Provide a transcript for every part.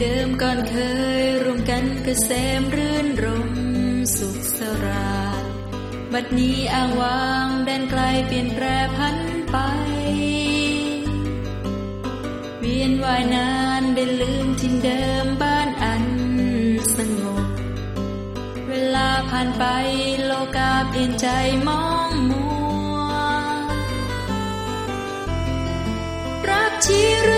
เดิมก่อนเคยร่วมกันกเกษมรื่นรมสุขสราดบัดนี้อ้างวางแดนไกลเปลี่ยนแปรพันไปเวียนวายนานได้ลืมทิ่นเดิมบ้านอันสงบ เวลาผ่านไปโลกาเปลี่ยนใจมองมัวรักชีรื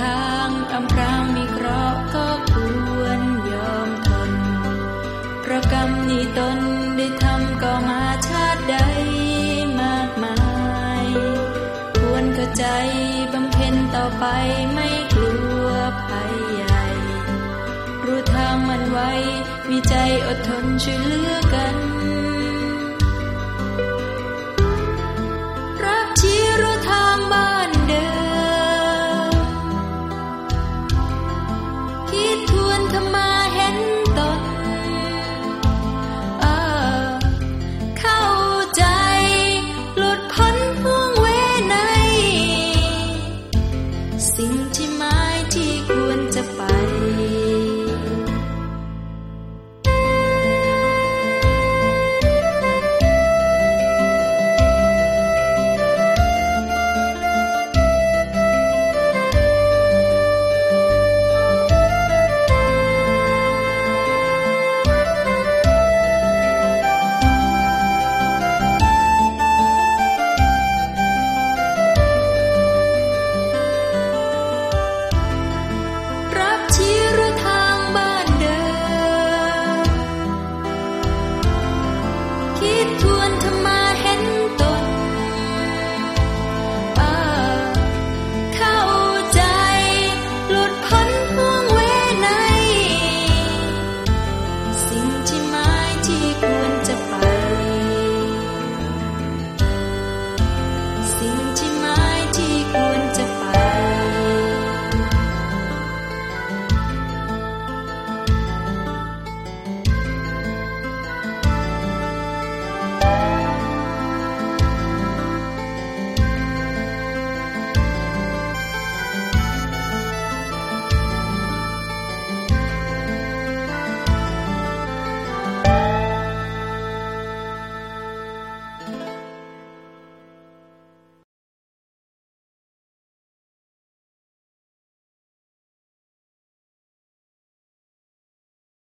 ทางอำพรางมีเคราะห์ก็ควรยอมทนเพราะกรรมนี้ตนได้ทำก็มาชาติใดมากมาย ควรเข้าใจบำเพ็ญต่อไปไม่กลัวภัยใหญ่ รู้ทางมันไว้ มีใจอดทนช่วยเหลือกัน สิ่งที่หมายที่ควรจะไป